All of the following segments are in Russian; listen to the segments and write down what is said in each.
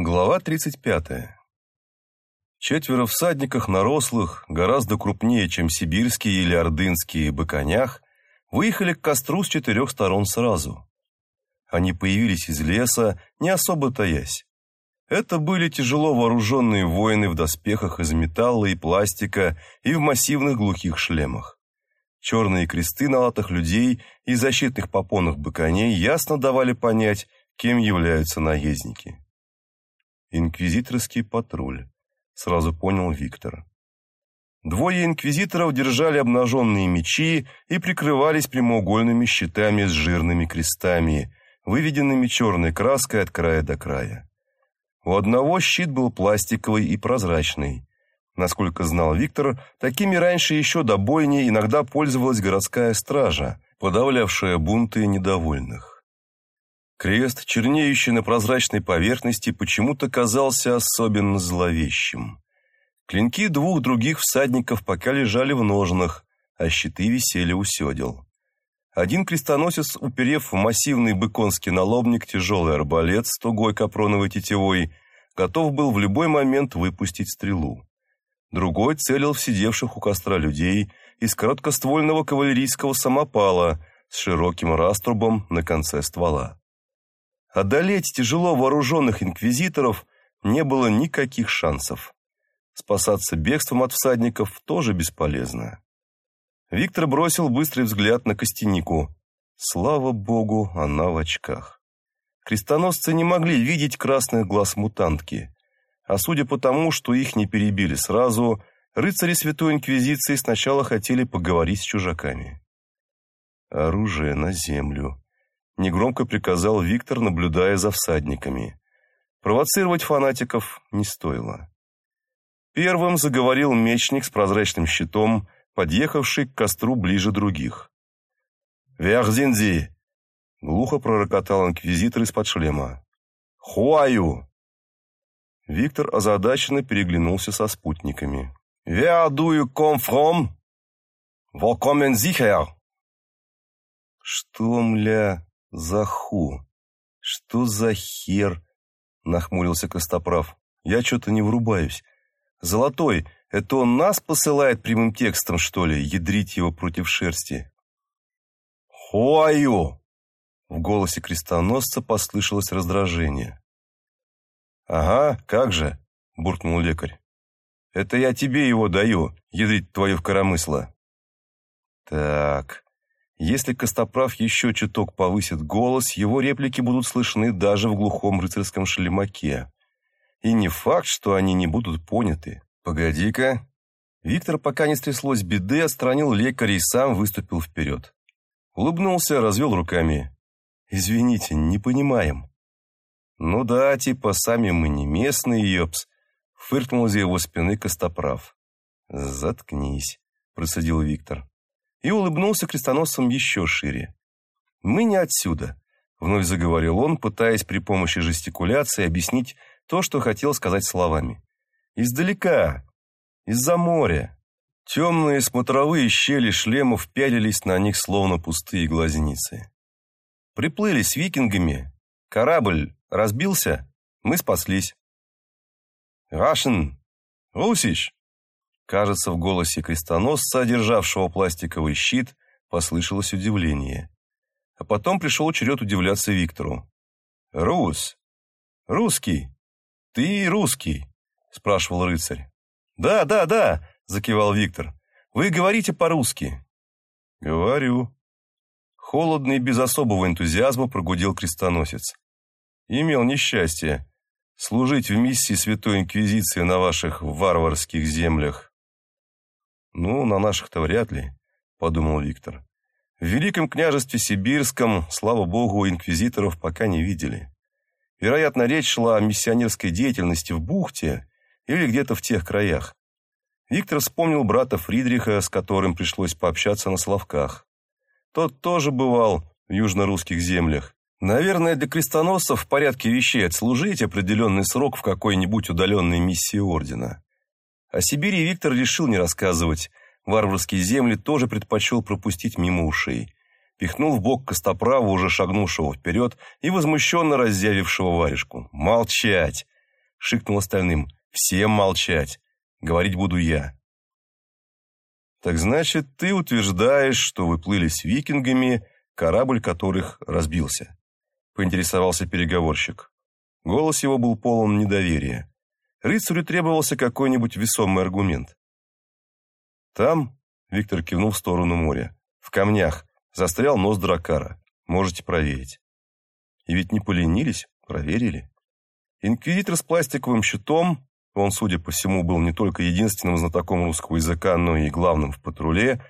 Глава 35. Четверо всадников на рослых, гораздо крупнее, чем сибирские или ордынские быконях, выехали к костру с четырех сторон сразу. Они появились из леса, не особо таясь. Это были тяжело вооруженные воины в доспехах из металла и пластика и в массивных глухих шлемах. Черные кресты на латах людей и защитных попонах быконей ясно давали понять, кем являются наездники. Инквизиторский патруль, сразу понял Виктор. Двое инквизиторов держали обнаженные мечи и прикрывались прямоугольными щитами с жирными крестами, выведенными черной краской от края до края. У одного щит был пластиковый и прозрачный. Насколько знал Виктор, такими раньше еще до бойни иногда пользовалась городская стража, подавлявшая бунты недовольных. Крест, чернеющий на прозрачной поверхности, почему-то казался особенно зловещим. Клинки двух других всадников пока лежали в ножнах, а щиты висели у седел. Один крестоносец, уперев в массивный быконский налобник тяжелый арбалет с тугой капроновой тетивой, готов был в любой момент выпустить стрелу. Другой целил в сидевших у костра людей из короткоствольного кавалерийского самопала с широким раструбом на конце ствола. Одолеть тяжело вооруженных инквизиторов не было никаких шансов. Спасаться бегством от всадников тоже бесполезно. Виктор бросил быстрый взгляд на Костянику. Слава богу, она в очках. Крестоносцы не могли видеть красных глаз мутантки. А судя по тому, что их не перебили сразу, рыцари Святой Инквизиции сначала хотели поговорить с чужаками. Оружие на землю негромко приказал Виктор, наблюдая за всадниками. Провоцировать фанатиков не стоило. Первым заговорил мечник с прозрачным щитом, подъехавший к костру ближе других. «Вяхзинзи!» — глухо пророкотал инквизитор из-под шлема. «Хуаю!» Виктор озадаченно переглянулся со спутниками. «Where do you come from?» «Wo kommen Sie her?» «Что, мля?» «Заху! Что за хер?» — нахмурился Костоправ. «Я что-то не врубаюсь. Золотой, это он нас посылает прямым текстом, что ли, ядрить его против шерсти?» «Хуаю!» В голосе крестоносца послышалось раздражение. «Ага, как же!» — буркнул лекарь. «Это я тебе его даю, ядрить твое в коромысло». «Так, если Костоправ еще чуток повысит голос, его реплики будут слышны даже в глухом рыцарском шлемаке. И не факт, что они не будут поняты. «Погоди-ка». Виктор, пока не стряслось беды, отстранил лекаря и сам выступил вперед. Улыбнулся, развел руками. «Извините, не понимаем». «Ну да, типа, сами мы не местные, ёпс», — фыркнул за его спины Костоправ. «Заткнись», — процедил Виктор и улыбнулся крестоносцам еще шире. «Мы не отсюда», — вновь заговорил он, пытаясь при помощи жестикуляции объяснить то, что хотел сказать словами. «Издалека, из-за моря». Темные смотровые щели шлемов пялились на них, словно пустые глазницы. Приплыли с викингами, корабль разбился, мы спаслись. «Рашен! Русич!» Кажется, в голосе крестоносца, державшего пластиковый щит, послышалось удивление. А потом пришел черед удивляться Виктору. «Рус! Русский! Ты русский!» – спрашивал рыцарь. «Да, да, да!» – закивал Виктор. «Вы говорите по-русски?» «Говорю». Холодно и без особого энтузиазма прогудел крестоносец. «Имел несчастье служить в миссии Святой Инквизиции на ваших варварских землях. «Ну, на наших-то вряд ли», — подумал Виктор. «В Великом княжестве Сибирском, слава богу, инквизиторов пока не видели. Вероятно, речь шла о миссионерской деятельности в бухте или где-то в тех краях. Виктор вспомнил брата Фридриха, с которым пришлось пообщаться на Славках. Тот тоже бывал в южно-русских землях. Наверное, для крестоносцев в порядке вещей отслужить определенный срок в какой-нибудь удаленной миссии ордена. О Сибири Виктор решил не рассказывать. Варварские земли тоже предпочел пропустить мимо ушей. Пихнул в бок Костоправа, уже шагнувшего вперед, и возмущенно разъявившего варежку. «Молчать! шикнул остальным. «Всем молчать! Говорить буду я!» «Так значит, ты утверждаешь, что вы плыли с викингами, корабль которых разбился?» поинтересовался переговорщик. Голос его был полон недоверия. Рыцарю требовался какой-нибудь весомый аргумент. «Там», — Виктор кивнул в сторону моря, — «в камнях застрял нос дракара. Можете проверить». И ведь не поленились, проверили. Инквизитор с пластиковым щитом, он, судя по всему, был не только единственным знатоком русского языка, но и главным в патруле,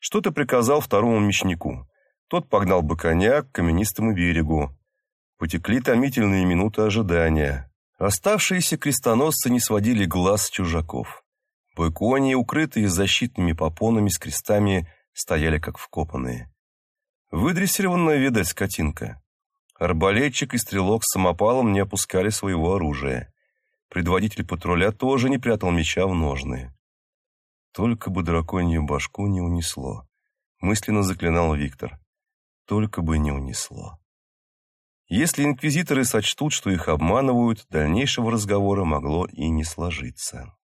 что-то приказал второму мечнику. Тот погнал бы коня к каменистому берегу. Потекли томительные минуты ожидания. Оставшиеся крестоносцы не сводили глаз с чужаков. Бойкони, укрытые защитными попонами с крестами, стояли как вкопанные. Выдрессированная, видать, скотинка. Арбалетчик и стрелок с самопалом не опускали своего оружия. Предводитель патруля тоже не прятал меча в ножны. Только бы драконью башку не унесло. Мысленно заклинал Виктор. Только бы не унесло. Если инквизиторы сочтут, что их обманывают, дальнейшего разговора могло и не сложиться.